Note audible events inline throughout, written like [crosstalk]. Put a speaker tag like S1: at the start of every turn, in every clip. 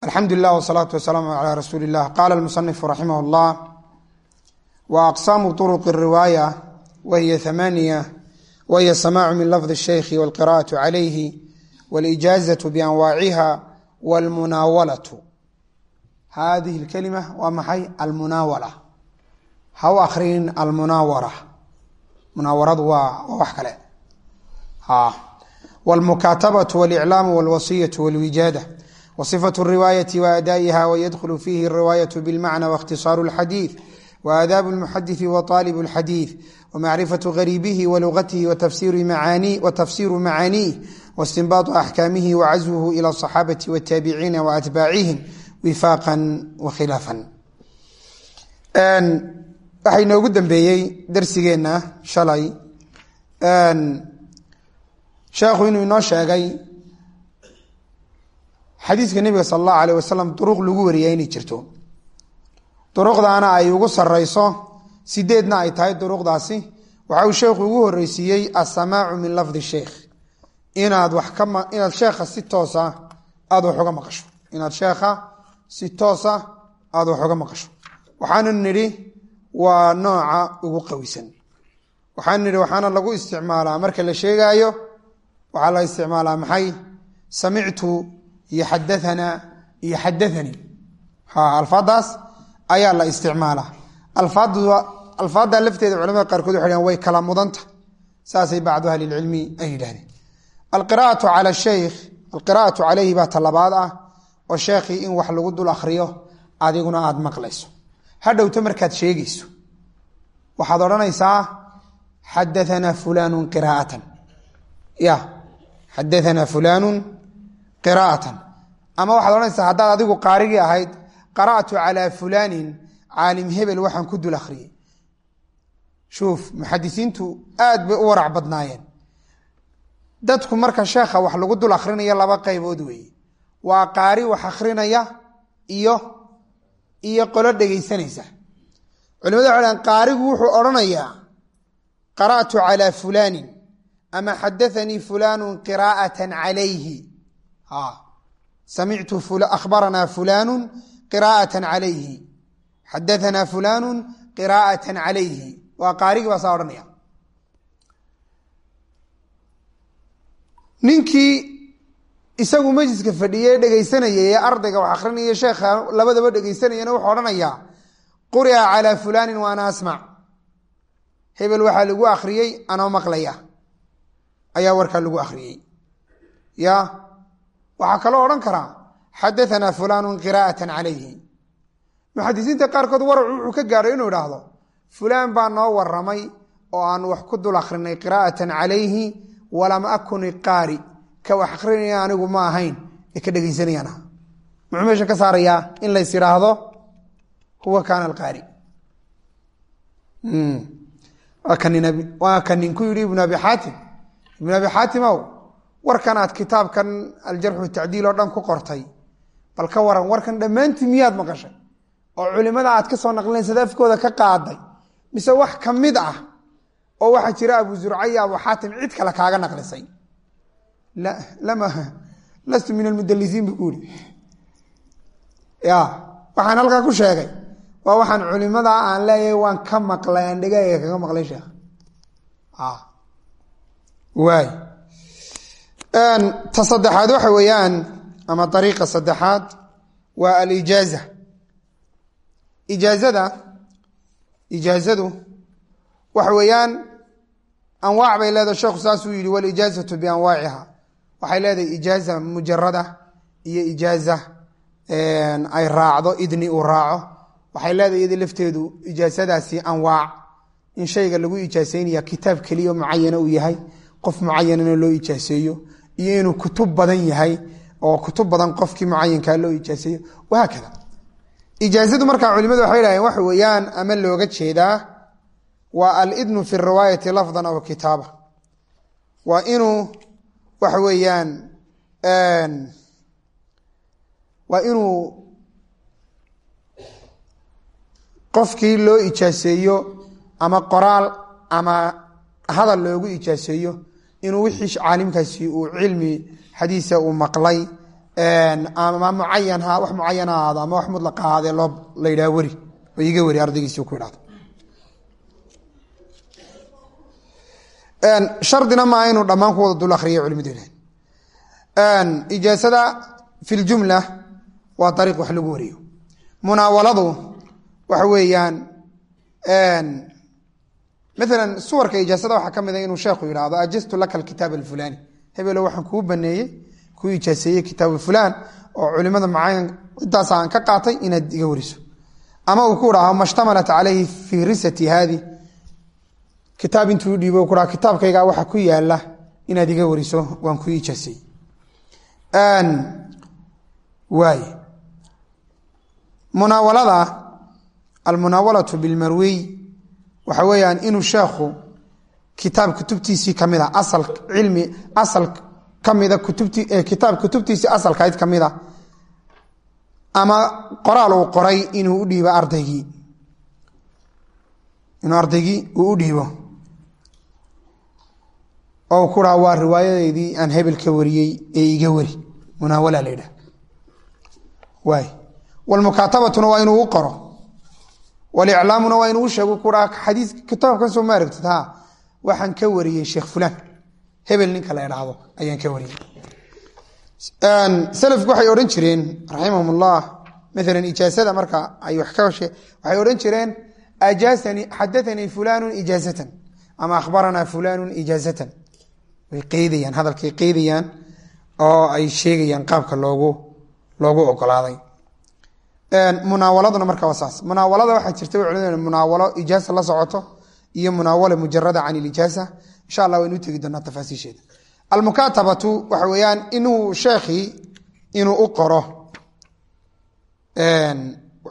S1: alxamdu lilah wsalaatu wasalaamu calaa rasuuli illah qaala almusanifu raximah llah wa aqsaamu turuqi riwaaya wahiya amaaniya wahiya samaacu min lafdi sheykhi walqira'atu calayhi walijaazatu bianwaaciha walmunaawalatu hadihi lkelima waa maxay? Almunaawala ha u almunaawara munaawaradu waa wax kale. Wlmukaatabatu waliclaamu walwasiyatu walwijaada wصifaة الriwaayaةi وأdaaئiha وydkل fihi الriwaayaة bاlmacnى واkhtisaaru الxadiiث وآdاab الmuxadiثi وطاalب الxadiiث وmacrifaة غariibihi وlugatihi وtafsiru macaaniih واstinbaaط أxkaamihi وcazwhu ilى الصaxaabaةi والtaabiciina وأtbaacihim wifaaqa وkhilaafa waxaa inoogu dambeeyey darsigeenna shalay sheekhu inuu inoo sheegay xadiidka nebiga sal allahu alayh wasalam duruq lagu wariyaa inay jirto. Duruqdaana ay ugu sareyso sideedna ay tahay duruqdaasi waxa uu sheekhu ugu horeysiiyey asamaacu min lafdi sheikh inaad wax ka inaad sheekha si toosa aada wax uga maqasho. Inaad sheekha si toosa aada wax uga maqasho. Waxaanu nidhi waa nooca ugu qawisan. Waxaanu nidhi waxaana lagu isticmaalaa. Marka la sheegaayo waxaa la isticmaalaa maxay? Samictu iyo xadaanaa iyo xadaanii alfaadaas ayaa la isticmaalaa. Alfaada lafteeda culamada qaarkood dhahn way kala mudanta. Saasay bacdu ahli lcilmi ay yidhahdeen alqira'atu calayhi baa talabaad ah oo sheekhii in wax lagu dul akhriyo adiguna aada maqlayso. Hadhowto markaad sheegayso. Waxaad odhanaysaa xadaanaa fulanu qiraa'atan. Ya xadaanaa fulanu qiraa'atan ama waxaad odhanaysaa haddaad adigu qaarigii ahayd qara'tu calaa fulaanin caalim hebel waxaan ku dul akhriyey. Shuuf muxadisiintu aad bay u warac badnaayeen. Dadku marka sheekha wax lagu dul akhrinayo laba qaybood weeye. Waa qaari wax akhrinaya iyo iyo qolo dhegaysanaysa. Culimada waxay dhahan qaarigu wuxuu odhanayaa qara'tu calaa fulaanin ama xadaanii fulaanu qiraa'atan calayhi samictu akhbaranaa fulanu qiraa'ata calayhi xadaanaa fulanu qiraa'ata calayhi waa qaarigii baa ninkii isagu majliska fadhiyey dhegaysanayay ee ardayga wax akrinaya sheekha labadaba dhegaysanayana wuxuu odhanayaa quri'a calaa fulani wa ana asmac hebel waxaa lagu akhriyey anoo maqlaya ayaa warkaa lagu akhriyey ya waxaa kaloo odhan karaa xadaanaa fulanu qiraa'ata calayhi. Muxadisiinta qaarkood waracu wuxuu ka gaadhay inuu idhaahdo fulaan baa noo waramay oo aan wax ku dul akhrinay qiraa'atan calayhi walam akun iqaari ka wax akhrinaya anigu ma ahayn ee ka dhegaysanayaan muxuu meesha ka saarayaa in lays idhaahdo huwa kaana ibnu abi xaatim warkan aad kitaabkan aljarxu tacdiil oo dhan ku qortay. Bal ka waran warkan dhammaantii miyaad maqashay oo culimada aad ka soo naqlinaysa afkooda ka qaaday. Mise wax ka mid ah oo waxaa jira abu zurca iyo abu xaatim cid kale kaaga naqlisay. Lastu min almudalisiin bu kuuri ya waxaan halkaa ku sheegay. Waa waxaan culimada aan leeyahay waan ka maqlay aan dhegayga kaga maqlay sheekh. Waay ta saddexaad waxa weeyaan ama ariiqa saddexaad waa alijaaza. Ijaazada ijaazadu waxa weeyaan anwaac bay leedahay sheekhu saasuu yidhi walijaazatu bianwaaciha. Waxay leedahay ijaaza mujarada iyo ijaaza ay raacdo idni uu raaco. Waxay leedahay iyada lafteedu ijaazadaasi anwaac. In shayga lagu ijaaseynaya kitaab keliya mucayana uu yahay qof mucayanana loo ijaaseeyo iyo inuu kutub badan yahay oo kutub badan qofkii mucayankaa loo ijaaseeyo. Wahaakada ijaazadu markaa culimadu waxay dhaheen waxa weeyaan ama looga jeedaa? Waa alidnu fi riwaayati lafdan aw kitaaba. Waa inuu waxa weeyaan waa inuu qofkii loo ijaaseeyo ama qoraal ama hadal loogu ijaaseeyo inuu wixii caalimkaasi uu cilmi xadiisa uu maqlay ama mucayan ha wax mucayan ha ahaado ama wax mudlaqa ahaadee loo la yidhaha weri oo iga weri ardaygiisi ku idhahdo shardina maa inuu dhammaan ku dul akriya culimadu ijaasada fi ljumla waa ariiq wax lagu wariyo. Munaawaladu waxa weeyaan maala suwarka ijaasada waxaa ka mida inuu sheekhu yidhaahdo ajastu laka alkitaab alfulani. Hebelo waxaan kuu baneeyey kuu ijaaseeyey kitaabu fulan oo culimada macayan intaas aan ka qaatay inaad iga wariso. Ama uu ku dhaho mashtamalat calayhi fii risati haadi. Kitaab intuu dhiibo ku kitaabkayga waxa ku yaalla inaad iga wariso waan kuu ijaaseeyey. Waay. Munaawalada almunaawalatu bilmarwiy waxa weeyaan inuu sheekhu kitaab kutubtiisii kamida asal cilmi asal kamida kutubti kitaab kutubtiisii asalkayd kamida ama qoraal uu qoray inuu u dhiibo ardaygii inuu ardaygii uu u dhiibo. Oo ku dhaha waa riwaayadeydii aan hebel ka wariyey ee iga wari. Munaawala la yidhaha waay. Walmukaatabatuna waa inuu u qoro waliclaamuna waa inuu u sheego ku dhaha xadiis kitaabkan soo ma aragtid waxaan ka wariyey sheekh fulaan hebel ninka la idhaahdo ayaan ka wariyey selafku waxay odhan jireen raximahum ullah maalan ijaasada marka ay wax ka hoshe waxay odhan jireen ajaasanii xadaanii fulanu ijaazatan ama akhbaranaa fulanu ijaazatan way qeydayaan hadalkay qeydayaan oo ay sheegayaan qaabka loogu loogu ogolaaday munaawaladuna marka waa saas. Munaawalada waxaa jirta munaawalo ijaasa la socoto iyo munaawala mujarada can ilijaasa insha allah waynu tegi doonaa tafaasiisheeda. Almukaatabatu waxa weeyaan inuu sheekhii inuu u qoro.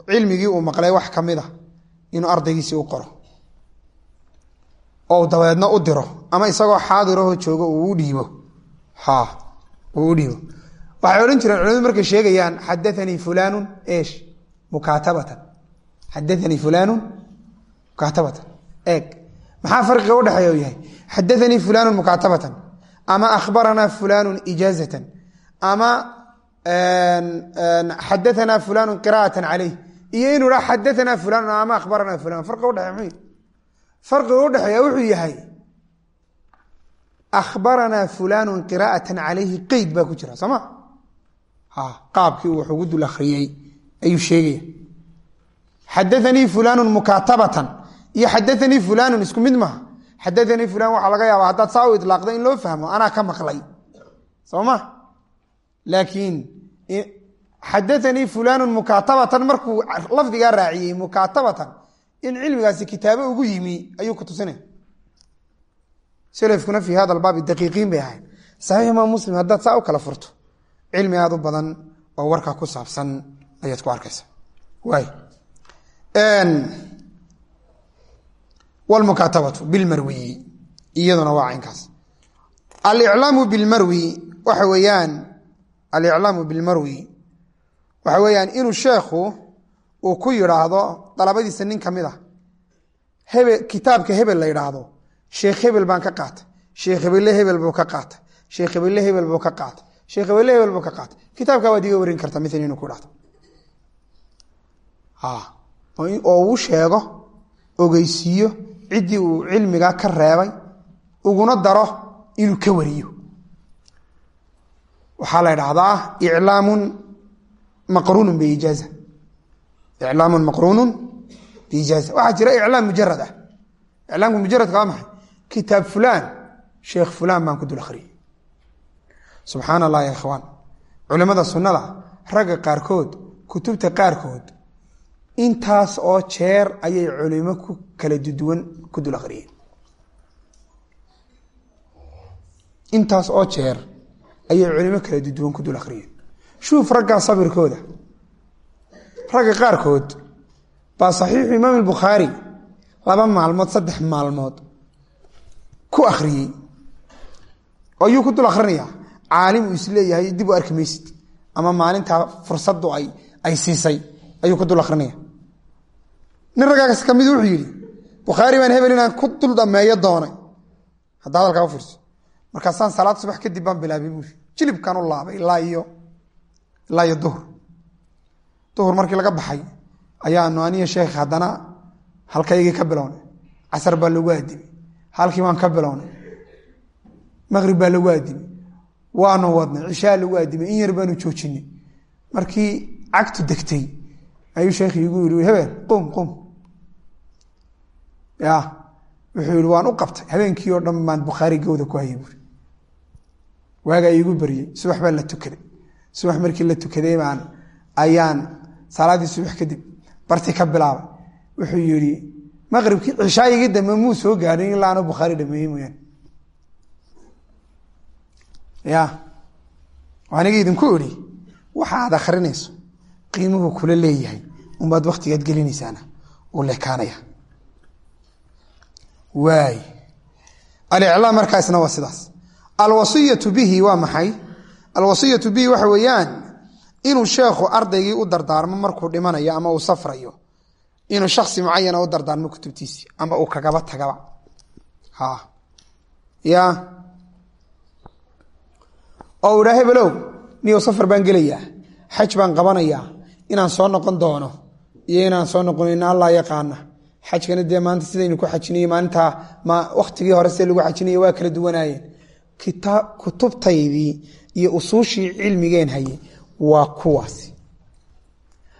S1: Cilmigii uu maqlay wax ka mid a inuu ardaygiisii u qoro. Oo dabeedna u diro ama isagoo xaadirahoo joogo uu u dhiibo. Ha uu u dhiibo. Waxay odhan jireen culimadu markay sheegayaan xadaanii fulanu esh mukaatabatan xadaanii fulanu mukaatabatan eeg maxaa farqiga u yahay xadaanii fulanu mukaatabatan ama akhbaranaa fulanu ijaazatan ama xadaanaa fulanu qira'atan caleyh iyo inuu ha xadaanaa fulanu ama akhbaranaa fulan farqiga udhexeya muxuu farqiga udhexeeya wuxuu yahay akhbaranaa fulanu qira'atan calayhi qeyd baa ku jira soo ma qaabkii uu ugu dul akhriyey ayuu sheegaya. Xadaanii fulanu mukaatabatan. Iyo xadaanii fulanu isku mid maha xadaanii fulan waxaa laga yaaba haddaad saa u ilaaqda in loo fahmo anaa ka maqlay. Soo ma? Laakiin xadaanii fulanu mukaatabatan markuu lafdigaa raaciyey mukaatabatan in cilmigaasi kitaabo ugu yimi ayuu ku tusinay selafkuna fii hada albaabi daqiiqiin bay ahayd. Saxiix imaam muslim haddaad saa u kala furto cilmi aada u badan oo warkaa ku saabsan ayaad ku arkaysa. Waay wlmukaatabatu bilmarwiyi iyaduna waa caynkaas. Aliclaamu bilmarwi waxa weeyaan aliclaamu bilmarwi waxa weeyaan inuu sheekhu uu ku yidhaahdo dalabadiisa nin ka mid a hebel kitaabka hebel la yidhaahdo sheekh hebel baan ka qaatay sheekh hebelle hebel buu ka qaatay sheekh hebelle hebel buu ka qaatay sheekh hebelle hebel buu ka qaatay. Kitaabka waad iga warin kartaa mil inuu ku dhahdo oo uu sheego ogeysiiyo ciddii uu cilmiga ka reebay uguna daro inuu ka wariyo. Waxaa la dhahdaa iclaamun maqruunun biijaaza iclaamun maqruunun biijaaza waxaa jira iclaam mujarad ah. Iclaamka mujaradka waa maxay kitaab fulaan sheekh fulaan baan ku dul akhriyey subxaan allah ya ikhwaan. Culimmada sunnada ragga qaarkood kutubta qaarkood intaas oo jeer ayay culimo ku kala duduwan ku dul akhriyeen. Intaas oo jeer ayay culimo kala duduwan ku dul akhriyeen. Shuuf raggaa sabirkooda. Ragga qaarkood baa saxiixu imaam albukhaari laba maalmood saddex maalmood ku akhriyey. Ayuu ku dul akhrinayaa. Caalim uu is leeyahay dib u arki maysid. Ama maalintaa fursadu ay ay siisay ayuu ku dul akrinaya nin raggaas ka mid wuxuu yidhi bukhaari baan hebel inaan ku dul dhameeyo doonay. Hadda hadalkaa u fiirso markaasaan salaad subax kadib baan bilaabay buui jilibkaan u laabay ilaa iyo ilaa iyo duhur. Duhur markii laga baxay ayaanu aniya sheekh haddana halkaygii ka bilownay. Casar baa lagu aadimay halkii baan ka bilownay. Maqrib baa lagu aadimay waanu wadnay. Cishaa lagu aadimay in yar baanu joojinay. Markii cagtu degtay ayuu sheekh igu yii hebel qum qum ya wuxuu yihi waan u qabtay. Habeenkii oo dhan baan bukhaari gawda ku hayay buuri waagaa iigu baryey subax baa la tukaday. Subax markii la tukaday baan ayaan salaaddii subax kadib barti ka bilaabay. Wuxuu yihi maqribkii cishaayigii dambe muu soo gaadhin ilaa bukhaari dhameeyey mooyaane. Ya aniga idinku idhi waxaad akrinayso qiimuhu kula leeyahay. Unbaad waktigaad gelinaysaana uu lekaanaya waay. Aliclaam markaasna waa sidaas. Alwasiyatu bihi waa maxay? Alwasiyatu bihi waxa weeyaan inuu sheekhu ardaygii u dardaarmo markuu dhimanayo ama uu safrayo inuu shaksi mucayana u dardaarmo kutubtiisii ama uu kagaba tagaba. Ha ya. Oo idhaa hebelow niyow safar baan gelayaa xaj baan qabanayaa inaan soo noqon doono iyo inaan soo noqonayno allah yaqaana xajkana dee maanta sidaynu ku xajinay maalintaa ma wakhtigii hore sida lagu xajinaya waa kala duwanaayeen. Kutubtaydii iyo usuushii cilmigeen haye waa kuwaasi.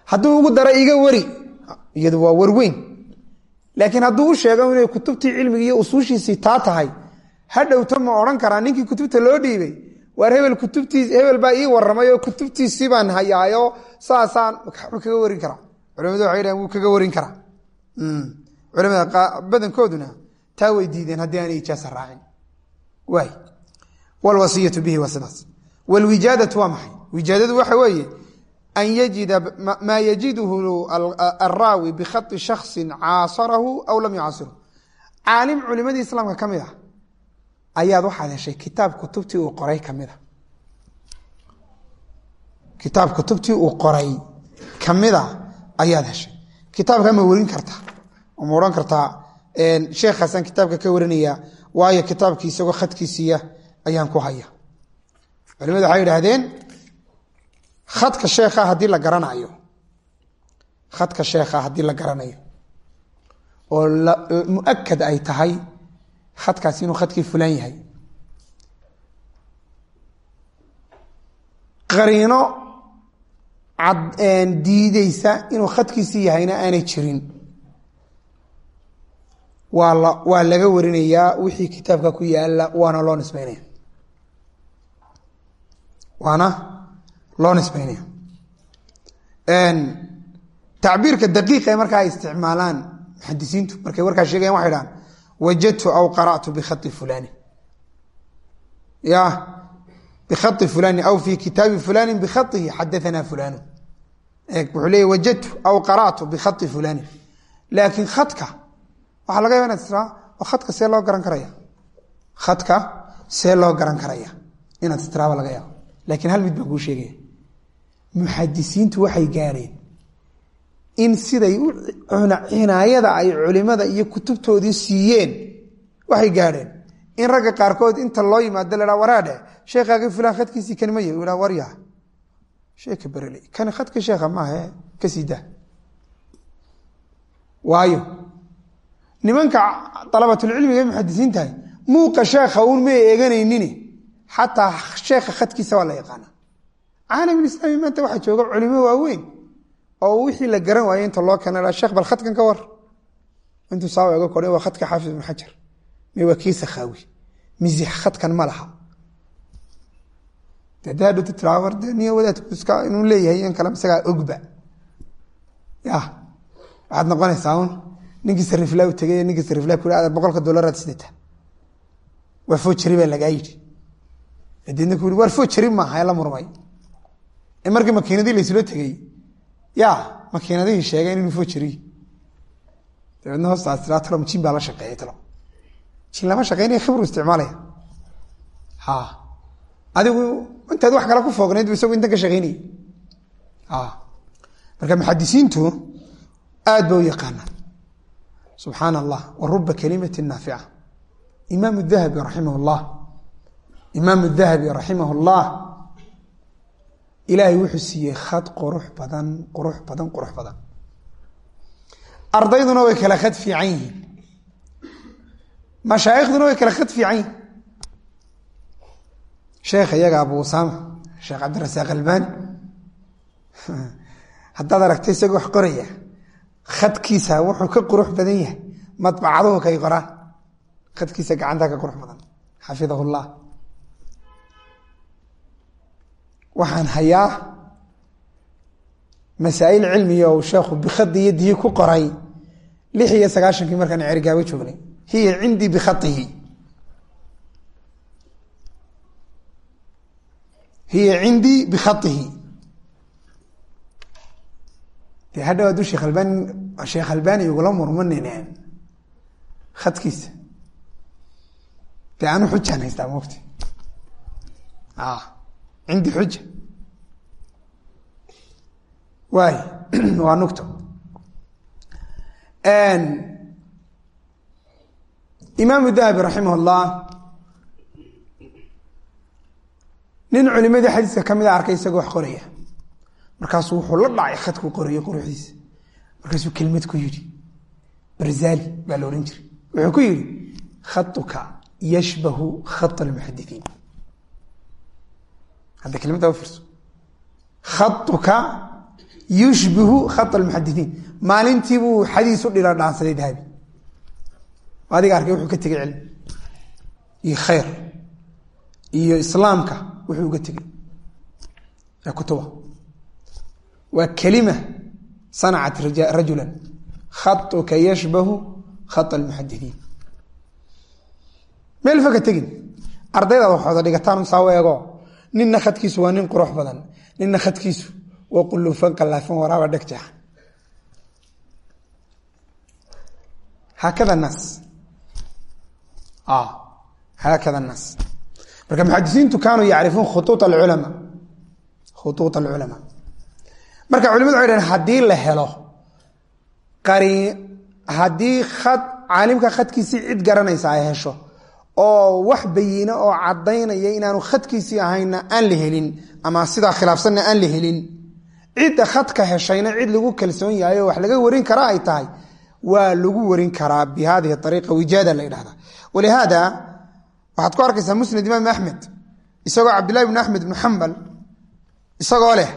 S1: Hadduu ugu daro iga wari iyadu waa warweyn. Laakiin hadduu u sheego inay kutubtii cilmigi iyo usuushiisii taa tahay ha dhowto ma odhan karaa ninkii kutubta loo dhiibay waar hebel kutubtiis hebel baa ii waramay oo kutubtiisii baan hayaayo saasaan kaga warin karaa. Culimadu waxay dhahen wuu kaga warin karaa culimada badankooduna taa way diideen haddii aanay ijaasa raacin. Waay. Wlwasiyatu bihi waa sidaas waa maxay? Wijaadadu waxa weeye an yajida maa yajiduhu araawi bikhai shaksi caasarahu aw lam yucaasirhu. Caalim culimadii islaamka ka mid ah ayaad waxaad heshay kitaab kutubtii uu qoray kamida kitaab kutubtii uu qoray kamida ayaad heshay kitaabka ma warin kartaa ma odhan kartaa sheekhaasaan kitaabka ka warinaya waayo kitaabkii isagoo khadkiisiiya ayaan ku haya. Culimadu waxay idhaahdeen khadka sheekha haddii la garanayo khadka sheekha haddii la garanayo oo muakad ay tahay khadkaasi inuu khadkii fulaan yahay. Qariino diideysa inuu khadkiisii yahayna aanay jirin. Waa la waa laga warinayaa wixii kitaabka ku yaalla waana loo nisbeynaya waana loo nisbeynaya tacbiirka daqiiqa ee markaa ay isticmaalaan muxadisiintu markay warkaa sheegayan waxay dhahaan wajadtu aw qara'tu bikhai fulani. Ya bikhai fulani aw fi kitaabi fulani bikhaihi xadaanaa fulanu wuxuu leeya wajadtu aw qara'tu bikhai fulani. Laakiin khadka waxaa laga yaba oo khadka see loo garan karaya khadka see loo garan karaya inaad istiraaba laga yaabo. Laakiin hal mid baan kuu sheegaya. Muxadisiintu waxay gaadheen in siday cinaayada ay culimada iyo kutubtoodii siiyeen. Waxay gaadheen in ragga qaarkood inta loo yimaado la haa waraadhe sheekhaagii fulaan khadkiisii kanima y ha warya sheeka berele kani khadka sheekha maahe ka sii daa waayo nimanka dalabatulcilmiga muxadisiin tahay muuqa sheekha uun may eeganaynin xataa sheekha khadkiisa waa la yaqaana caalamulislaami maanta waxaa jooga culimo waaweyn oo wixii la garan waayey inta loo keena sheekh bal khadkan ka war. Intuu saa ega kore waa khadka xaafid ibnu xajar. Me waa kii sakhaawi mise khadkan ma laha war de niyo wadaadku iska inuu leeyahay in kale isagaa ogba ya waxaad noqonaysaa un ninkii sariflaa u tegay ninkii sariflaa ku ada boqolka dolaraad sidata waa foojari baa lagaa yidhi deedna ku war foojari maaha la murmay markii makiinadii laysula tegey ya makiinadihii sheegeen inuu foojari dabeedna hoostaas tiraa talo jin baa la shaqeeyay talo jin lama shaqeynaya khibru isticmaalaya ha adigu intaad wax kale ku foognayd isagu intan ka shaqeynayay marka muxadisiintu aad ba u yaqaanaan subxaan allah wa ruba naafica imaam dahabi raximah llah imaam dahabi raximah llah ilaahay wuxuu siiyey khad qurux badan qurux badan qurux badan ardayduna way kala khad fiican yihiin mashaaikhduna way kala khad fiican yihiin sheekh iyaga abu usaama sheekh cabdirasaaq albani haddaad aragta isagoo wax qoraya khadkiisa wuxuu ka qurux badan yahay madbacaduhu kay qoraan khadkiisa gacanta ka qurux badan. Xafidahu llah waxaan hayaa masaa'il cilmiga uu sheekhu bikhadi yadihi ku qoray. Lix iyo sagaashankii markaan cergaabo joognay hiya cindii bikhaihi hiya cindii bikhaihi de hadhow hadduu sheekh albani sheekh albani igula murmanineen khadkiisa. De anu xujaan haystaa mogta cindi xuja. Waay [clears throat] waa nugto. Imaamu dahabi raximah اllah nin culimadii xadiiska ka mida arkay isagoo wax qoraya. Markaasuu wuxuu la dhacay khadkuu qorayo quruxdiisa. Markaasuu kelmad ku yidhi barzali baa la odhan jiray. Wuxuu ku yidhi khatuka yashbahu khat almuxadiiin hadda kelmadda fiirso. Khatuka yushbihu khat almuxadiiin maalintii buu xadiis u dhila dhaansaday dahabi. Adiga arkay wuxuu ka tegey cilmi. Iyo khayr. Iyo islaamka wuxuu uga tegey ee kutuba. Waa kelima sanacat rajula khatuka yashbahu khat almuxadiiin meel foga tegin. Ardayda waxooda dhigataan saa u eego ninna khadkiisu waa nin qurux badan. Ninna khadkiisu waa quluufan qallaafan waraaba dheg jeexan haakada naas. Haakada naas marka muxadisiintu kaanuu yacrifuun khuuuط alculama. Khuuuط alculamaa marka culimadu waxay dhaheen haddii la helo haddii khad caalimka khadkiisii cid garanaysa ay hesho oo wax bayina oo caddaynaya inaanu khadkiisii ahayna aan la helin ama sidaa khilaafsanna aan la helin cidda khadka heshayna cid lagu kalsoon yahay oo wax laga warin karaa ay tahay waa lagu warin karaa bi hadihi ariiqa wijaada la ydhahda walihaada waxaad ku arkaysaa musnad imaam axmed isagoo cabdillahi bn axmed bn xambal isagoo leh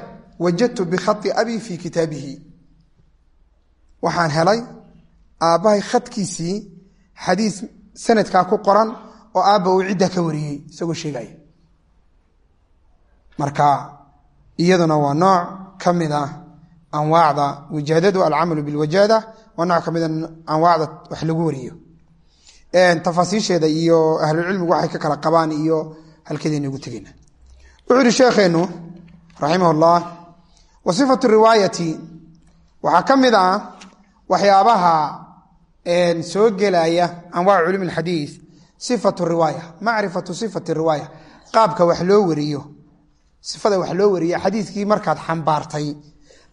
S1: wajadtu bikhai abi fii kitaabihi. Waxaan helay aabbahay khadkiisii xadiis sanadkaa ku qoran oo aabba uu ciddaa ka wariyey isagoo sheegaya marka iyaduna waa nooc ka mid ah anwaacda wijaadadu alcamalu bilwajaada waa nooc ka mid a anwaacda wax lagu wariyo tafaasiisheeda iyo ahlucilmigu waxay ka kala qabaan iyo halkeedayna ugu tegeyna wuxuu ihi sheekheenu raximah llah wa sifatu riwaayati waxaa ka mid ah waxyaabaha soo gelaya anwaac culum اxadiiث sifatu riwaaya macrifatu sifati riwaaya qaabka wax loo wariyo sifada wax loo wariyo xadiiskii markaad xambaartay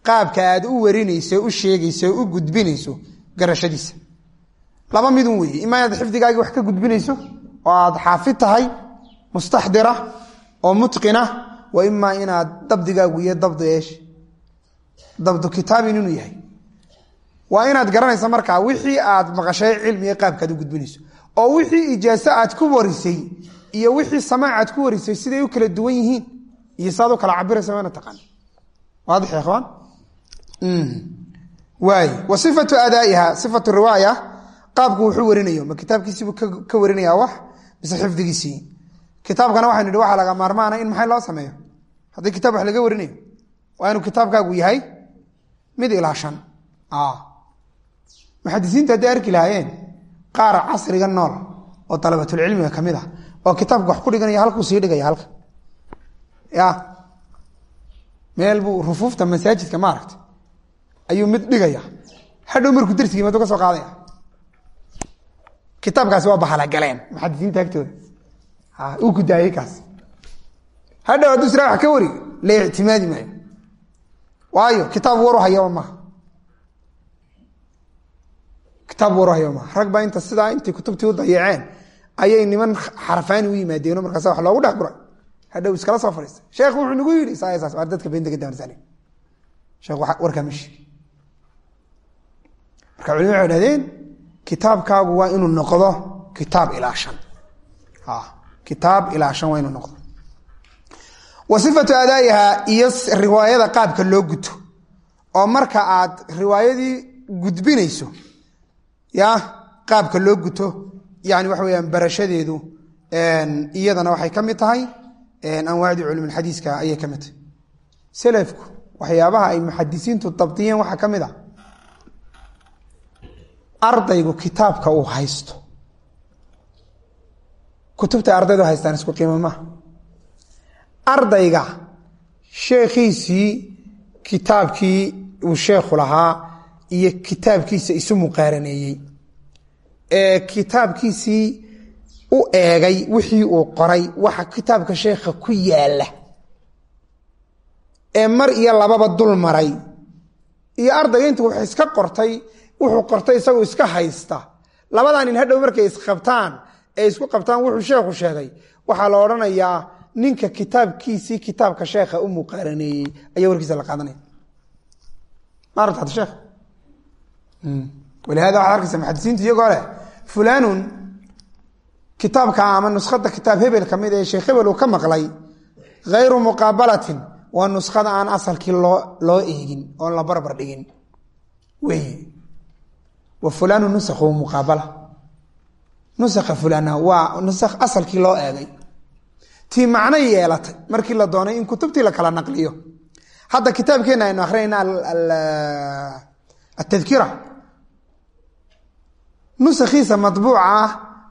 S1: qaabka aad u warinayso u sheegayso u gudbinayso garashadiisa laba midun weeye ima inaad xifdigaagii wax ka gudbinayso oo aad xaafid tahay mustaxdira oo mutqina wa imaa inaad dabdigaagu iyo dabdu eesh dabdu kitaabin inuu yahay. Waa inaad garanaysa markaa wixii aad maqashay cilmiga qaabkaad u gudbinayso oo wixii ijaaso aad ku warisay iyo wixii samaac aad ku warisay siday u kala duwan yihiin iyo saad u kala cabiraysa waana taqaan. Waadix ya ikhwaan waay. Wa sifatu adaa'iha sifatu riwaaya qaabku wuxuu warinayo ma kitaabkiisiibuu ka warinaya wax? Mise xifdigiisii? Kitaabkana waxaynu nidhi waxaa laga maarmaana in maxay loo sameeyo? Haddii kitaab wax laga warinayo waa inuu kitaabkaagu yahay mid ilaashan. Muxadisiinta hadday arki lahaayeen qaar casriga nool oo dalabatulcilmiga ka mid ah oo kitaabka wax ku dhiganaya halkuu sii dhigaya halka. Ya. Meel buu rufuufta masaajidka maaragta ayuu mid dhigaya. Hadhow markuu darsigii madu ka soo qaadaya kitaabkaasi waa bahalagaleen muxadisiinta agtooda uu ku daayey kaas. Hadhow hadduu israa wax ka wari la ictimaadi maayo. Waayo kitaab waru hayaba maaha kitaab waru hayaba maaha rag baa inta sidaa intay kutubtii u dayaceen ayay niman xarafaani u yimaadeeno markaasa wax loogu dhex guray hadhow iskala soo fadhiista sheekh wuxuu nagu yidhi saa saas waa dadka beenta ka damarsan sheekh warkaa ma sheegi marka culimadu waxay dhahdeen kitaabkaagu waa inuu noqdo kitaab ilaa shan. Kitaab ilaa shan waa inuu noqdo. Wa sifatu iyo riwaayada qaabka loo guto. Oo marka aad riwaayadii gudbinayso ya qaabka loo guto yani waxa weyaan barashadeedu iyadana waxay ka mid tahay anwaacdii culumulxadiiska ayay ka mid tahay. Selafku waxyaabaha ay muxadisiintu dabdiyeen waxaa ka mid a ardaygu kitaabka uu haysto. Kutubta ardaydu haystaan isku qiimo maha ardayga sheekhiisii kitaabkii uu sheekhu lahaa iyo kitaabkiisa isu muqaaraneeyey. Ee kitaabkiisii u eegay wixii uu qoray waxa kitaabka sheekha ku yaalla ee mar iyo lababa dul maray. Iyo ardayga intu wax iska qortay wuxuu qortay isagoo iska haysta. Labadaa nin hadhow markay isqabtaan ee isku qabtaan wuxuu sheekhu sheegay waxaa la odhanayaa ninka kitaabkiisii kitaabka sheekha u muqaaraneeyey ayaa warkiisa la qaadanaya ma sheekh? Walihada waxad arkaysa muxadisiintu iyagoo leh fulanun kitaabka ama nuskhada kitaab hebel ka mid ee sheekh hebel uu ka maqlay hayru muqaabalatin waa nuskhada aan asalkii loo loo eegin oon la barbar dhigin. Wey wa fulanu nusakhu muqaabala nusakha fulana waa nusakh asalkii loo eegay. Tii macno yeelatay markii la doonay in kutubtii la kala naqliyo. Hadda kitaabkeena aynu akrinayna atadkira nusakhiisa matbuuca ah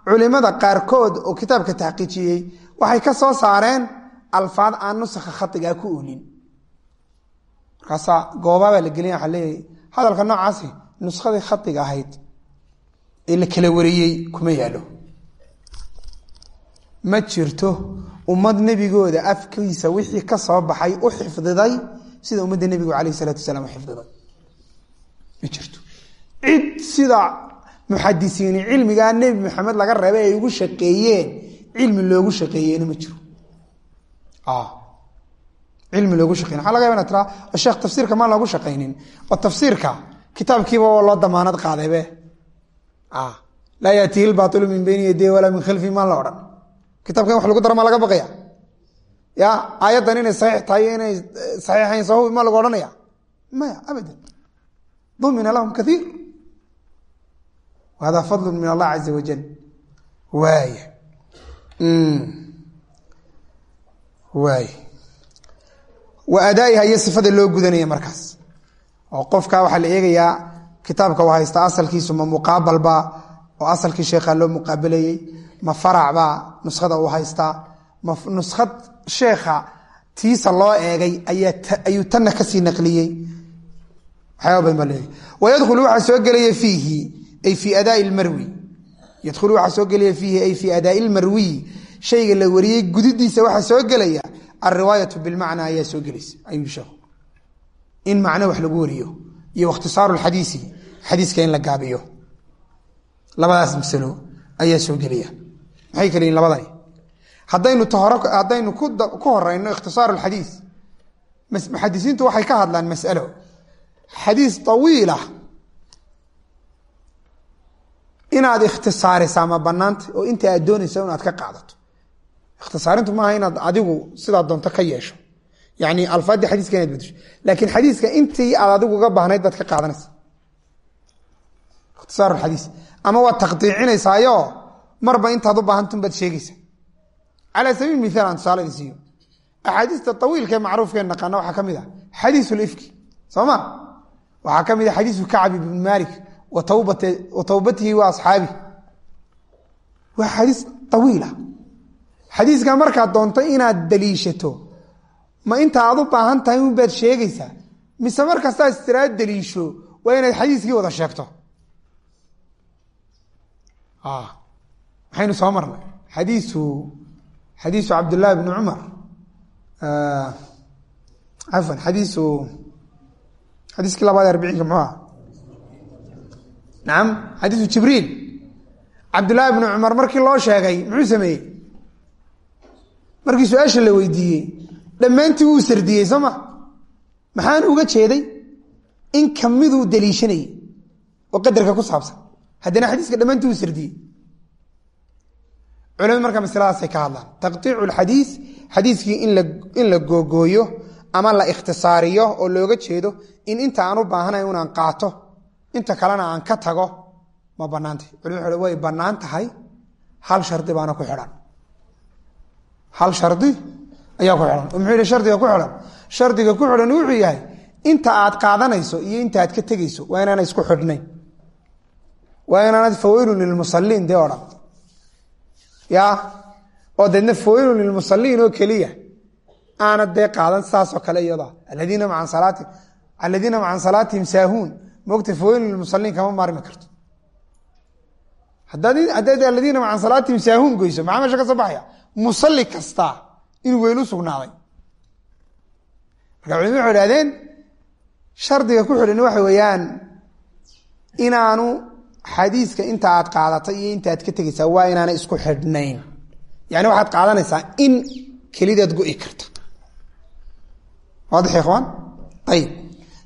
S1: culimada qaarkood oo kitaabka taxqiijiyey waxay ka soo saareen alfaad aan nusakha khaigaa ku oolin. Markaasaa goobaabaa la gelina waa leeyahay hadalka noocaasi nuskadii khaiga ahayd ee la kala wariyey kuma yaalo ma jirto ummad nebigooda afkiisa wixii ka soo baxay u xifdiday sida ummadda nebigu alayh salaatu wasalaam u xifdiday. Ma jirto. Cid sida muxadisiini cilmigaa nebi maxamed laga reebay ay ugu shaqeeyeen cilmi loogu shaqeeyena ma jiro. Cilmi loogu shaqeyn waxa laga yaba tiraa sheekh tafsiirka maan loogu shaqaynin oo tafsiirka kitaabkiiba loo damaanad qaadaybe laa yaatihi lbaailu min bayni yadayh walaa min khalfihi maan la odhan. Kitabka in wax lagu daro maa laga baqaya. Ya aayaddan inay saxiix tahay iyo inay saxiixayn sahubi maa lagu odhanaya maya abadan. Dumina lahum kaiir hada fadlu min allah caza wajal waaya waay wa adaa'iha iyo sifada loo gudanaya markaas oo qofka waxaa la eegayaa kitaabka u haysta asalkiisu ma muqaabalba oo asalkii sheekha loo muqaabalayey ma faracba nuskhada uu haystaa. Ma nuskhad sheekha tiisa loo eegay ayuu tanna ka sii naqliyey. Waxyaaba badan baa leeyahy wayadkhulu waxaa soo gelaya fiihi ay fii adaai lmarwi yadkhulu waxaa soo gelaya fiihi ay fii adaai lmarwiy shayga la wariyey gudidiisa waxaa soo gelaya alriwaayatu bilmacna ayaa soo gelaysa ayuu sheekhu in macno wax lagu wariyo iyo wakhtisaaru lxadiisi xadiiska in la gaabiyo. Labadaas masalo ayaa soo gelaya. Maxay kale yihiin labadani? Haddaynu haddaynu ku horeyno ikhtisaaru lxadiis muxadisiintu waxay ka hadlaan masalo. Xadiis awiilah inaad ikhtisaarisaa ma banaanta oo inta aad doonaysa inaad ka qaadato. Ikhtisaarintu maaha inaad adigu sidaa doonto ka yeesho yani alfaadii xadiiska inaad bedesho laakiin xadiiska intii aad adigu uga baahnayd baad ka qaadanaysa ikhtisaar xadiis ama waad taqdiicinaysaayo marba intaad u baahantun baad sheegaysa calaa sabiil miaal aan tusaale idin siiyo axaadiista awiilkae macruufkee naqaana waxaa ka mid a xadiis lifki soo ma waxaa ka mid a xadiisu kacb ibn malik wa tawbatihi wa asxaabi waa xadiis awiila xadiiska markaad doonto inaad daliishato ma inta aad u baahan tahay un baad sheegaysaa mise markastaad istiraad daliisho waa inaad xadiiskii wada sheegto. Maxaynu soo marnay. Xadiisu xadiisu cabdillaahi bni cumar. Cafwan xadiisu xadiiskii labaad ee arbiciinka muxuu aha? Nacam xadiisu jibriil. Cabdullaahi bni cumar markii loo sheegay muxuu sameeyey? Markii su'aasha la weydiiyey dhammaantii wuu sardiyey soo ma maxaan uga jeeday in kamiduu daliishanayay oo qadarka ku saabsan. Haddana xadiiska dhammaantii wuu sardiyey. Culimadu marka masladaasay ka hadlaan. Taqطiicu اxadiis xadiiskii in la googooyo ama la ikhtisaariyo oo looga jeedo in inta aan u baahanay unaan qaato inta kalena aan ka tago ma banaantay culimadu way bannaan tahay. Hal shardi baana ku xidhan. Hal shardi ayaa ku xidhan. Oo muxuu yihi shardiga ku xidhan. Shardiga ku xidhan wuxuu yahay inta aad qaadanayso iyo inta aad ka tegeyso waa inaana isku xidhnayn waa inaanad fawaylun lilmusaliin dee odhan. Ya oo deedna fawaylun lilmusaliin oo keliya aanad dee qaadan saasoo kale iyada aladiina maa salaati aladiina macan salaatihim saahuun. Moogta fawaylun lilmusaliin kama maarmi karto. Haddaad aladiina macan salaatihim saahuun goyso maxaa meesha ka soo baxaya? Musalli kasta inuu weyl u sugnaaday. Marka culimadu waxay ihahdeen shardiga ku xidhan waxa weeyaan inaanu xadiiska inta aad qaadatay iyo inta aad ka tegeysaa waa inaana isku xidhnayn. Yani waxaad qaadanaysaa in kelidaad go-i karta. Waadix ikhwaan ayib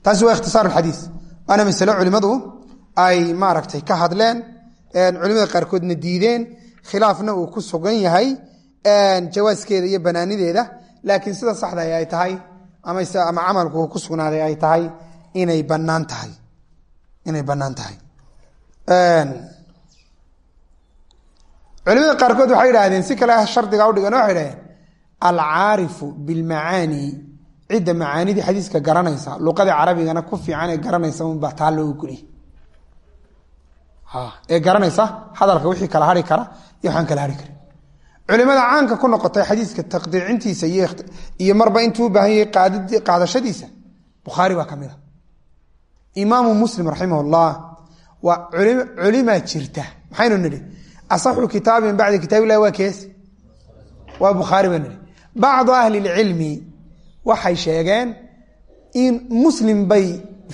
S1: taasi waa ikhtisaar alxadiis waana masale culimadu ay maaragtay ka hadleen culimada qaarkoodna diideen khilaafna uu ku sugan yahay jawaaskeeda iyo banaanideeda laakiin sida saxda ay tahay ama camalku ku sugnaaday ay tahay inay bannaan tahay. Inay bannaan tahay. Culimada qaarkood waxay idhaahdeen si kale shardiga udhigan waxay idhahdeen alcaarifu bilmacaani. Cidda macaanidii xadiiska garanaysa luqada carabigana ku fiican ee garanaysa unbaa taa loo ogoliy ee garanaysa hadalka wixii kala hari kara iyo waxaan kala hari karin culimada caanka ku noqotay xadiiska taqdiicintiisa iyo marba intuu u baahan yahay qaadashadiisa bukhaari baa ka mid a. Imaamu muslim raximah llah waa culimaa jirta. Maxaynu nidhi asaxu kitaabin bacda kitaab illahi waa kees. Waa bukhaari baa nidhi. Bacdu ahli lcilmi waxay sheegeen in muslim bay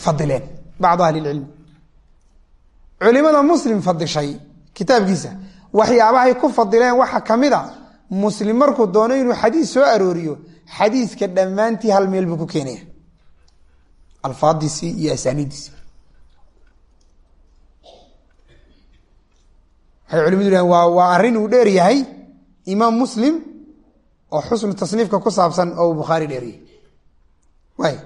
S1: fadileen bacdu ahli lcilmi culimada muslim fadishay kitaabkiisa waxyaabahay ku fadileen waxaa ka mid a muslim markuu doono inuu xadiis soo arooriyo xadiiska dhammaantii hal meel buu ku keenaya. Alfaadiisii iyo asaaniiddiisii waxay culimadu yidhahen waa waa arrin uu dheer yahay imaam muslim oo xusnu tasniifka ku saabsan oo uu bukhaari dheeryahay way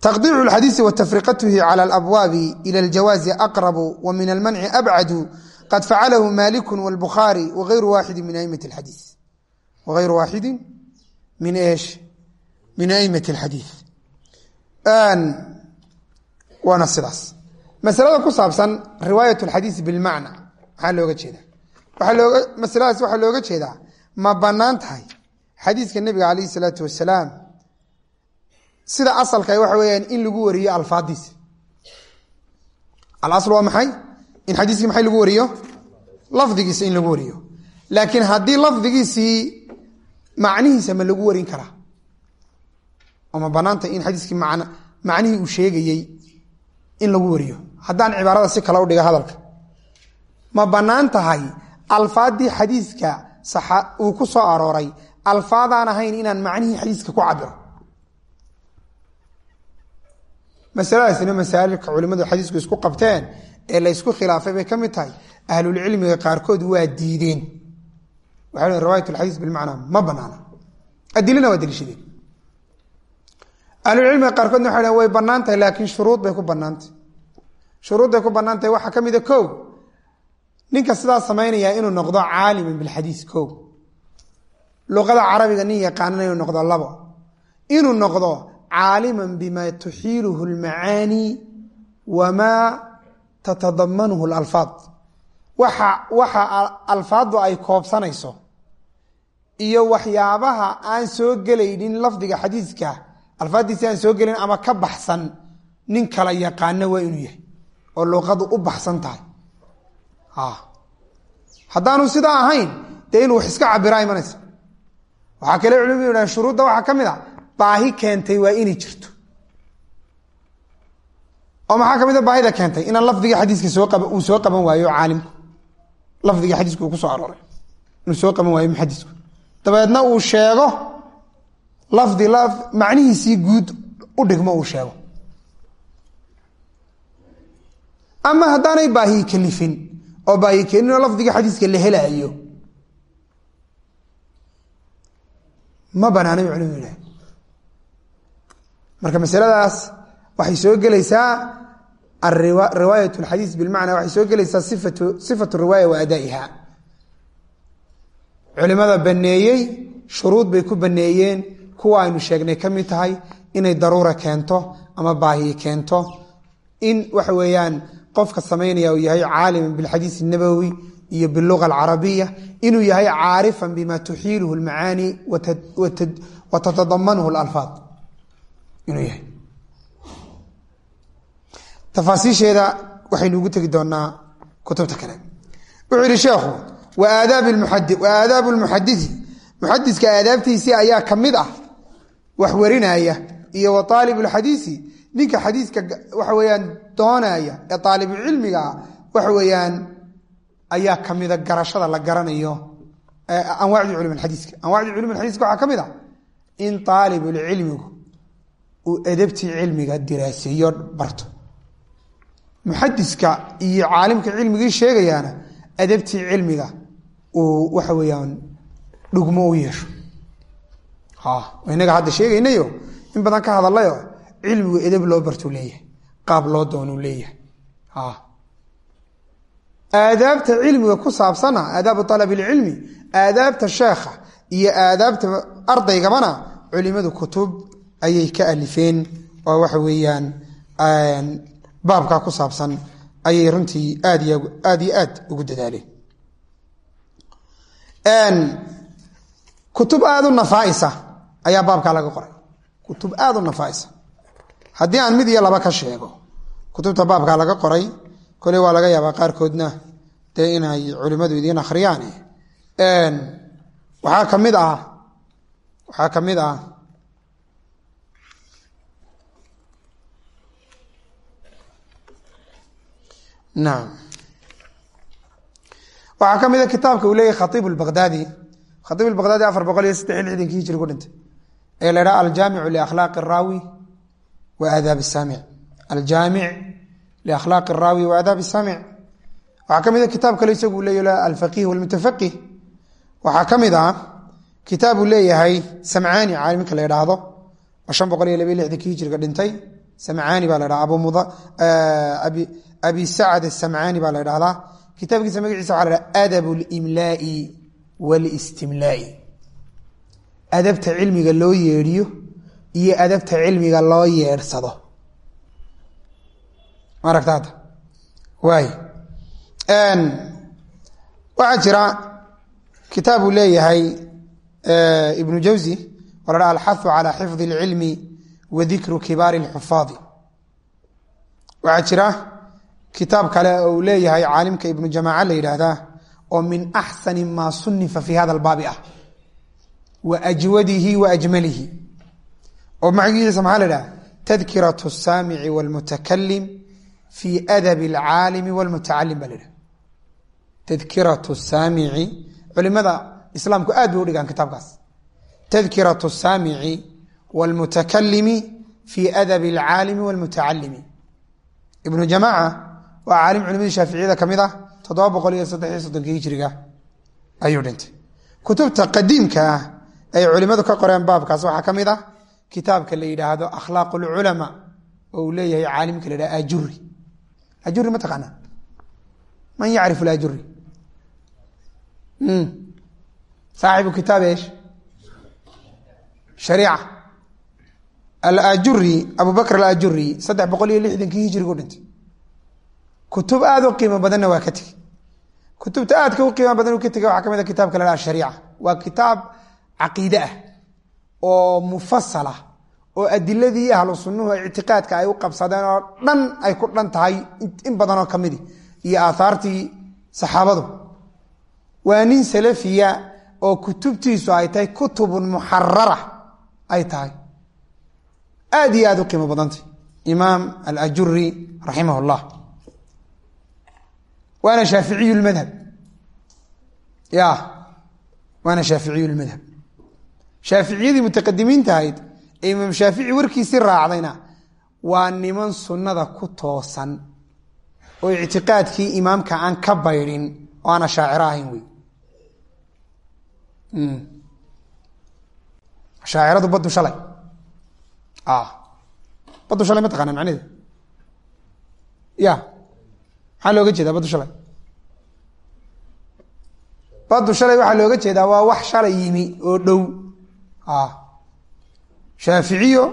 S1: taqdiicu lxadiisi wa tafriqatuhi cala alabwaabi ila aljawaazi aqrabu wa min almanci abcadu qad facalahu maliku wاlbukhaari wagayru waaxidi min aimati alxadiis wagayru waaxidi min eesh min aimati alxadiis waana sidaas masalada ku saabsan riwaayat alxadiis bilmacna maxaa looga looga masaladaas waxaa looga jeedaa ma bannaan tahay xadiiska nebiga calayh isalaatu wasalaam sida asalka waxa weyaan in lagu wariyo alfaadiisa alasl waa maxay? In xadiiskii maxay lagu wariyo? Lafdigiisa in lagu wariyo. Laakiin haddii lafdigiisii macnihiisa ma lagu warin karaa oo ma banaantay in xadiiskii man macnihii uu sheegayey in lagu wariyo. Haddaan cibaarada si kale udhiga hadalka. Ma bannaan tahay alfaaddii xadiiska uu ku soo arooray alfaadaan ahayn inaan macnihii xadiiska ku cabiro masaladaasina masaailka culimadu xadiisku isku qabteen ee la ysku khilaafay bay ka mid tahay. Ahlulcilmiga qaarkood waa diideen. Waxay riwaayat alxadiis bilmacnaa ma banaana. Adilana waa daliishadeen. Ahlulcilmiga qaarkoodna waxay way bannaan tahay laakiin shuruud bay ku bannaantahy shuruudday ku bannaan tahay. Waxaa ka mida kow ninka sidaa samaynayaa inuu noqdo caaliman bilxadiis kow. Luqada carabiga nin yaqaanana inuu noqdo labo. Inuu noqdo caaliman bima tuxiiluhu lmacaani wamaa tatadamanuhu lalfaad waxa waxa alfaaddu ay koobsanayso iyo waxyaabaha aan soo gelaynin lafdiga xadiiska alfaaddiisi aan soo gelin ama ka baxsan nin kala yaqaana waa inuu yahay oo luqadu u baxsan tahay. Haddaanu sidaa ahayn dee inuu wax iska cabiraa imanaysa waxaa kale culimadu yidhahan shuruudda waxaa ka mid a baahi keentay waa inay jirto. oo maxaa ka mid a baahida keentay? Inaan lafdiga xadiiska soo uu soo qaban waayo caalimku. Lafdiga xadiiska uu ku soo arooray. Inuu soo qaban waayo muxadisku dabeedna uu sheego lafdi macnihiisii guud u dhigmo uu sheego. Ama haddaanay baahi kelifin oo baahi keeninoo lafdiga xadiiska la helaayo ma banaanay culimu yidhah marka masaladaas waxay soo gelaysaa riwaaya xadiis bimacna waxay soo gelaysaa sifat riwaaya wa adaiha culimada baneeyey shuruud bay ku baneeyeen kuwa aynu sheegnay ka mid tahay inay daruura keento ama baahi keento. In waxa weeyaan qofka samaynaya uu yahay caaliman bilxadiis nabowi iyo biluga alcarabiya inuu yahay caarifan bima tuxiiluhu lmacaani wa tatadamanhu lalfaad inuu yahay. Tafaasiisheeda waxaynu ugu tegi doonaa kutubta kale. Wuxuu yihi sheekhu wa aadaabu lmuxadii muxadiska aadaabtiisii ayaa ka mid ah wax warinaya iyo wa aalib lxadiisi ninka xadiiska waxa weyaan doonaya ee aalibulcilmiga waxa weyaan ayaa kamida garashada la garanayo anwaacdii culum xadiiska anwaacdii culum xadiiska waxaa ka mid ah in aalibulcilmigu uu edabtii cilmiga diraaseeyo barto. Muxadiska iyo caalimka cilmigii sheegayaana adabtii cilmiga uu waxa weyaan dhugmo u yeesho. Inaga hadda sheegaynayo in badan ka hadalayo cilmigu edab loo bartuu leeyahay qaab loo doonuu leeyahay. Aadaabta cilmiga ku saabsana aadaabu alab ilcilmi aadaabta sheekha iyo aadaabta ardaygabana culimadu kutub ayay ka alifeen oo waxa weeyaan baabkaa ku saabsan ayay runtii aad aad iyo aad ugu dadaaleen. Kutub aad u nafaaisa ayaa baabkaa laga qoray. Kutub aad u nafaaisa. Haddii aan mid iyo laba ka sheego kutubta baabkaa laga qoray kole waa laga yaabaa qaarkoodna dee inay culimmadu idiin akhriyaan. Waxaa ka mid ah waxaa ka mid ah naam. Waxaa ka mida kitaabka uu leeyahy khaiib baqdaadi khaiib baqdaadi afar boqol iyo saddex iyo lixdankii hijri ku dhintay. Ee la dhaha aljaamicu liakhlaaqi raawi wa aadaab saamic aljaamic liakhlaaqi raawi wa aadaab saamic waxaa ka mida kitaab kale isagu leey alfaqih walmutafaqih waxaa ka mid ah kitaabuu leeyahay samcaani caalimka la idhaahdo oo abi sacd asamcaani baa la dhahdaa kitaabkiisa magaciisa waa la dhaha adab limlaai walistimlaai adabta cilmiga loo yeedhiyo iyo adabta cilmiga loo yeedhsado maaragta hadda waay waxaa jira kitaabuu leeyahay ibnu jawzi oo la dhaha alxahu calى xifdi اlcilmi wa dikru kibaari اlxufaadi waxaa jira kitaab kale oo uu leeyahay caalimka ibnu jamaaca la yidhaahdaa oo min axsani maa sunifa fi hada albaabi ah wa ajwadihi wa ajmalihi oo magaciisa maxaa la idhaha tadkiraة الsaamici wاlmutakalim fi adab اlcaalimi wاlmutacalim ba la idhaha tadkiraة الsaamici culimada islaamku aad bay udhigaan kitaabkaas tadkiraة الsaamici wاlmutakalimi fi adab اlcaalimi wاlmutacalimi ibnu jamaaca waa caalim culimadii shaaficiyada ka mid ah toddoba boqol iyo saddex iyo soddonkii hijriga ayuu dhintay. Kutubta qadiimka ah ay culimadu ka qoreen baabkaas waxaa ka mid ah kitaabka la yidhaahdo akhlaaq اlculamaa oo uu leeyahay caalimka la yidhahdo ajuri ajuri ma taqaanaa? Man yacrifu ajuri saaxibu kitaab esh shariica. Alajuri abu bakr alajuri saddex boqol iyo lixdankii hijrigu dhintay kutub aad u qiimo badanna waa ka tegey kutubta aadka u qiimo badan ka tegay waxaa ka mid a kitabka la dhaha shariica. Waa kitaab caqiide ah oo mufasal ah oo adiladii ahlu sunnuhu ictiqaadka ay u qabsadeen oo dhan ay ku dhan tahay in badanoo ka midi iyo aahaartii saxaabadu. Waa nin salafiya oo kutubtiisu ay tahay kutubun muxarara ay tahay. Aad iyo aad u qiimo badantay imaam alajuri raximah llah waana shaaficiyu lmadhab ya waana shaaficiyu lmadhab shaaficiyadii mutaqadimiinta ahayd ee imaam shaafici warkiisii raacdayna waa niman sunnada ku toosan oo ictiqaadkii imaamka aan ka baydhin oo aan ashaaciro ahayn wey ashaaciradu baddu shalay baddu shalay ma taqaanaa ya maxaa looga jeedaa baddu shalay? Baddu shalay waxaa looga jeedaa waa wax shalay yimi oo dhow. Shaaficiyo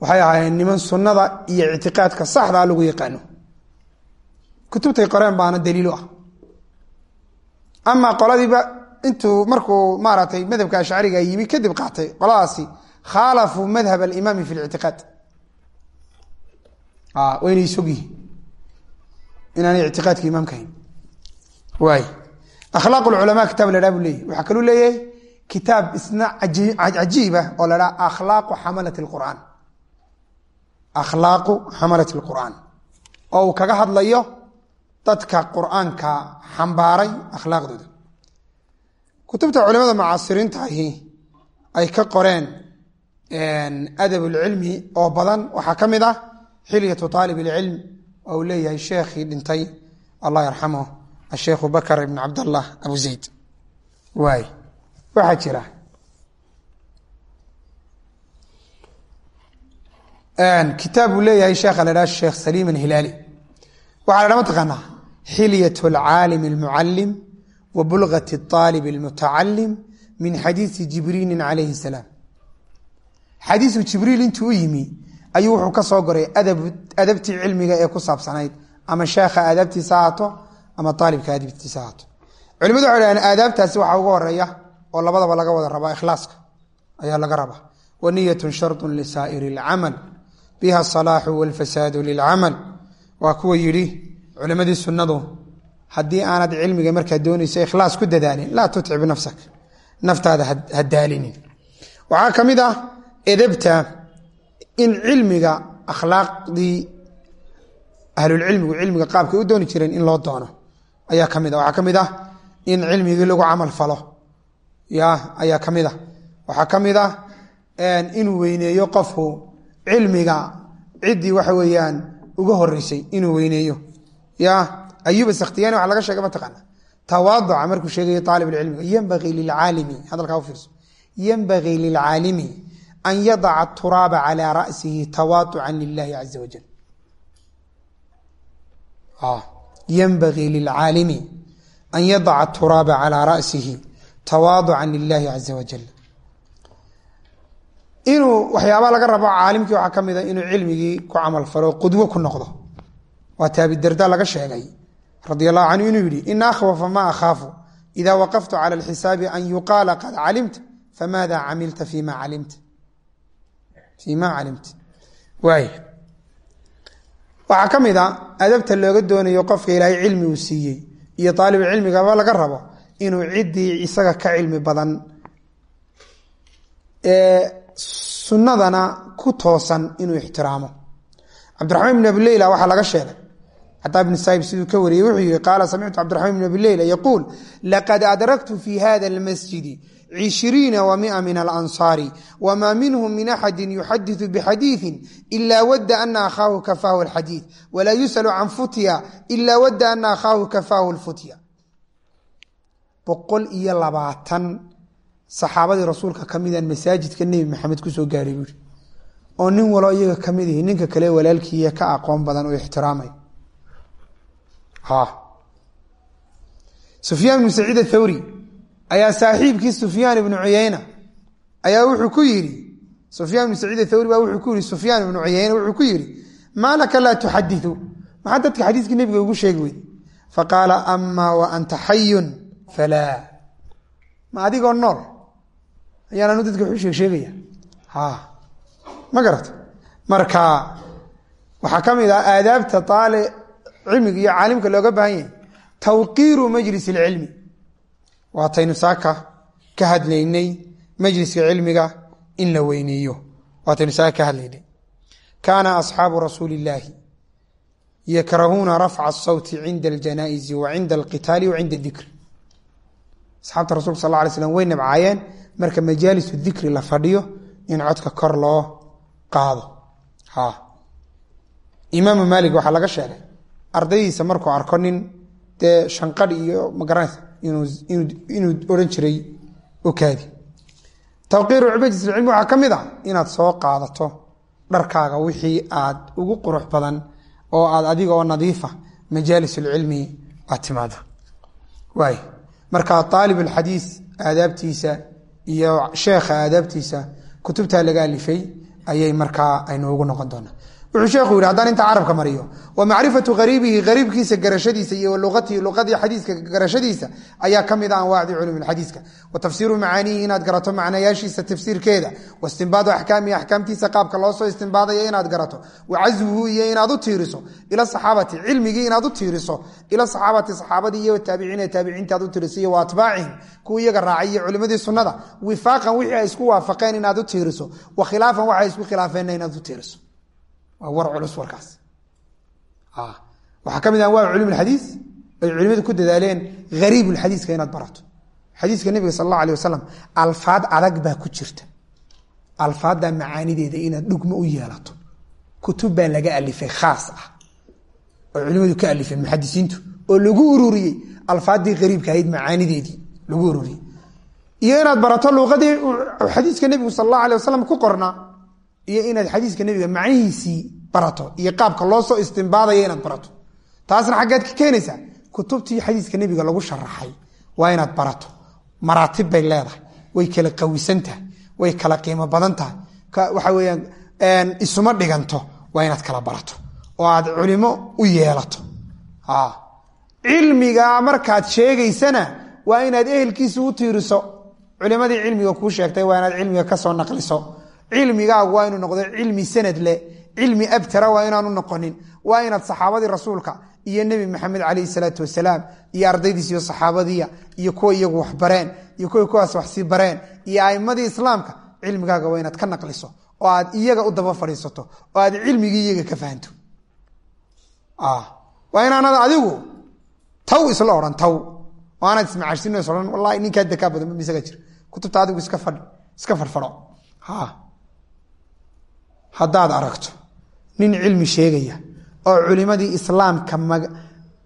S1: waxay ahaayeen niman sunnada iyo ictiqaadka saxdaa lagu yaqaano. Kutubtay qoreen baana daliilu ah. Amaa qoladiiba intuu markuu maaragtay madhabka ashcariga yimi kadib qaatay qoladaasi khaalafuu madhab alimaami fi lictiqaad waynay sog yihiin inaanay ictiqaadka imaamka hayn waay akhlaaq lculamaa kitaab la dhaa buu leeyahy waxaa kaluu leeyahay kitaab isna cajiiba oo la dhaa akhlaaqu xamalat qur'aan. Akhlaaqu xamalat lqur'aan oo uu kaga hadlayo dadka qur'aanka xambaaray akhlaaqdooda. Kutubta culimada mucaasiriinta ahi ay ka qoreen adab lcilmi oo badan. Waxaa ka mid ah aalib ilcilm oo uu leeyahay sheekhii dhintay allah yarxamhu asheikhu bakr ibn cabdallah abu zayd. Waay waxaa jira kitaab uu leeyahay sheekha la dhaha sheekh saliim alhilaali. Waxaa la dha taqaanaa? Xilyat alcaalim almucalim wa bulgat aalib almutacalim min xadiisi jibriilin calayhi salaam. Xadiisu jibriil intuu u yimi ayuu wuxuu ka soo goray adabtii cilmiga ee ku saabsanayd. Ama sheekha aadaabtiisa haato ama aalibka aadabtiisa haato. Culimadu waxay dhahdeen aadaabtaasi waxaa uga horreeya oo labadaba laga wada rabaa ikhlaaska ayaa laga rabaa. Wa niyatun sharطu lisaa'iri اlcamal biha asalaaxu walfasaadu lilcamal. Waa kuwa yidhi culimadii sunnadu haddii aanad cilmiga markaad doonayso ikhlaas ku dadaalin laa tutcib nafsak naftaada ha daalinin. Waxaa ka mid ah edabta in cilmiga akhlaaqdii ahlulcilmigu cilmiga qaabkay u dooni jireen in loo doono ayaa ka mid a waxaa ka mid ah in cilmigii lagu camal falo. Ya ayaa ka mid a waxaa ka mid ah inuu weyneeyo qofku cilmiga ciddii waxa weeyaan uga horeysay inuu weyneeyo. Ya ayuba sakhtiyani waxa laga sheegay mataqaana tawaaduca markuu sheegaya aalibulcilmiga yenbagii lilcaalimi hadalkaa u fiirso. Yenbagii lilcaalimi an yadaca turaaba calaa ra'sihi tawaaducan lilahi caza wajal yenbagii lilcaalimi an yadaca turaaba calaa ra'sihi tawaaducan lilahi caza wajal inuu waxyaabaa laga rabo caalimkii waxaa ka mid a inuu cilmigii ku camal falo qudwo ku noqdo waa taabidarda laga sheegay radi allahu canhu inuu yihi ina akhwafa ma akhaafu ida waqaftu cala alxisaabi an yuqaala qad calimta famaada camilta fima calimta waxaa ka mid a adabta looga doonayo qofka ilaahay cilmi uu siiyey iyo aalibulcilmigaba laga rabo inuu ciddii isaga ka cilmi badan. Ee sunnadana ku toosan inuu ixtiraamo. Cabdiraxmaan bn abileyla waxaa laga sheegay cataa bn saib siduu ka wariyey wuxuu yihi qaala samictu cabdiraxmaan bn abileyla yaquul laqad adraktu fi hada almasjidi cishriina wamia min alansaari wma minhm min axadi yuxadiثu bxadiiثi ila wada ana akhaahu kafaahu اlxadiiث walaa yusأl can futya ila wada ana akhaahu kafaahu اlfutya boqol iyo labaatan saxaabadii rasuulka ka midaan masaajidka nebi maxamed kusoo gaaray buuri oo nin walo iyaga ka mid ihi ninka kale walaalkiiya ka aqoon badan oo ixtiraamay sufyaan ibnu saciid athawri ayaa saaxiibkii sufyaan ibnu cuyeyna ayaa wuxuu ku yidhi sufyaan ibnu saciid athawri baa wuxuu ku yihi sufyaan ibnu cuyeyna wuxuu ku yidhi maa laka laa tuxadiu maxaa dadka xadiiskii nebiga ugu sheegi weyde faqaala wa anta xayun falaa ma adigoo nool ayaan anu dadka waxu sheeg sheegaya ma garata marka waxaa ka mid ah aadaabta aale cilmiga iyo caalimka looga baahan yahay. Tawqiiru majlis اlcilmi waataynu saaka ka hadlaynay majliska cilmiga in la weyneeyo. Waataynu saaka ka hadlaynay. Kaana asxaabu rasuuli yakrahuuna rafca asawti cinda aljanaa'izi wa cinda alqitaali wa cinda dikri asxaabta rasulka sal alay slm way nabcaayeen marka majaalisu dikri la fadhiyo in codka kor loo qaado. Imaam maali waxaa laga sheegay ardaydiisa markuu arko nin dee shanqadh iyo magaranaysa inuu odhan jiray okaadi. Tawqiiru cubadiscilmi waxaa ka mid ah inaad soo qaadato dharkaaga wixii aad ugu qurux badan oo aad adiga oo nadiifa majaalisulcilmi aad timaada waay marka aalib alxadiis aadaabtiisa iyo sheekha aadaabtiisa kutubtaa laga alifay ayay markaa aynoogu noqon doonaa wuxuu sheekhu yidhi haddaan inta carabka mariyo wa macrifatu hariibihi hariibkiisa garashadiisa iyo luqatihi luqadii xadiiska garashadiisa ayaa ka mid a anwaacdii culumi xadiiska. Wa tafsiiru macaaniihi inaad garato macnayaashiisa tafsiirkeeda. Wa istimbaadu axkaamihi axkaamtiisa qaabka loo soo istimbaadaya inaad garato. Wa caswuhu iyo inaad u tiiriso. Ila saxaabati cilmigii inaad u tiiriso. Ila saxaabati saxaabadii iyo taabiciina taabiciinta aad u tiiriso iyo wa atbaacihim kuwa iyaga raacay iyo culimadii sunnada. Wifaaqan wixii ay isku waafaqeen inaad u tiiriso. Wa khilaafan waxay isku khilaafeenna inaad u tiiriso waa war culus warkaas. Waxaa ka mid ah anwaac culum xadiis ay culimadu ku dadaaleen hariib xadiiska inaad barato. Xadiiska nebiga sal alla alay wasalam alfaad adag baa ku jirta. Alfaadda macaanideeda inaad dhugmo u yeelato. Kutub baa laga alifay khaas ah. Oo culimadu ka alifeen muxadisiintu oo lagu ururiyey alfaaddii hariibka ahayd macaanideedii lagu ururiyey. Iyo inaad barato luuqadii xadiiska nebigu sal allahu alay wasalam ku qornaa iyo inaad xadiiska nebiga macnihiisii barato iyo qaabka loo soo istimbaadaya inaad barato. Taasna xaggeed ka keenaysaa kutubtii xadiiska nebiga lagu sharaxay waa inaad barato. Maraatib bay leedahay way kala qawisan tahay way kala qiimo badan tahay waxa weyaan isuma dhiganto waa inaad kala barato oo aad culimo u yeelato. Cilmiga markaad sheegaysana waa inaad ehelkiisa u tiiriso. Culimadii cilmiga kuu sheegtay waa inaad cilmiga ka soo naqliso cilmigaagu waa inuu noqdo cilmi sanad leh cilmi abtara waa inaanu noqonin waa inaad saxaabadii rasuulka iyo nebi maxamed calayhi salaatu wasalaam iyo ardaydiis iyo saxaabadiya iyo kuwa iyagu wax bareen iyo kuwa kuwaas wax sii bareen iyo aimadii islaamka cilmigaaga waa inaad ka naqliso oo aad iyaga u daba fadhiisato oo aad cilmigii iyaga ka fahanto. Waa inaanad adigu taw isla odhan taw. Oo aanaad ismacashsin odhan wallahi ninkaa dakaa badan misaga jir. Kutubta adigu iska fadhi iska fadhfadho haddaad aragto nin cilmi sheegaya oo culimadii islaamka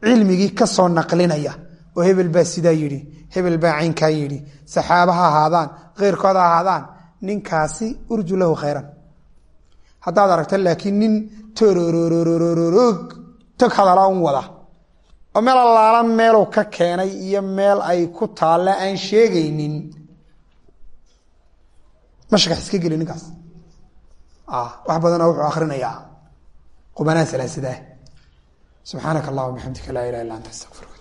S1: cilmigii ka soo naqlinaya oo hebel baa sidaa yidhi hebel baa caynkaa yidhi saxaaba ha ahaadaan keyrkood ha ahaadaan ninkaasi urju lahu khayran. Haddaad aragto laakiin nin torororororog tog hadala un wada oo meel allaala meeluu ka keenay iyo meel ay ku taalle aan sheegaynin mashakax iska geli ninkaas wax badanoo wuxuu akrinayaa qubanaa salaasidaah subxaanaka allahuma bixamdika laa ilaha illa anta astaqfirka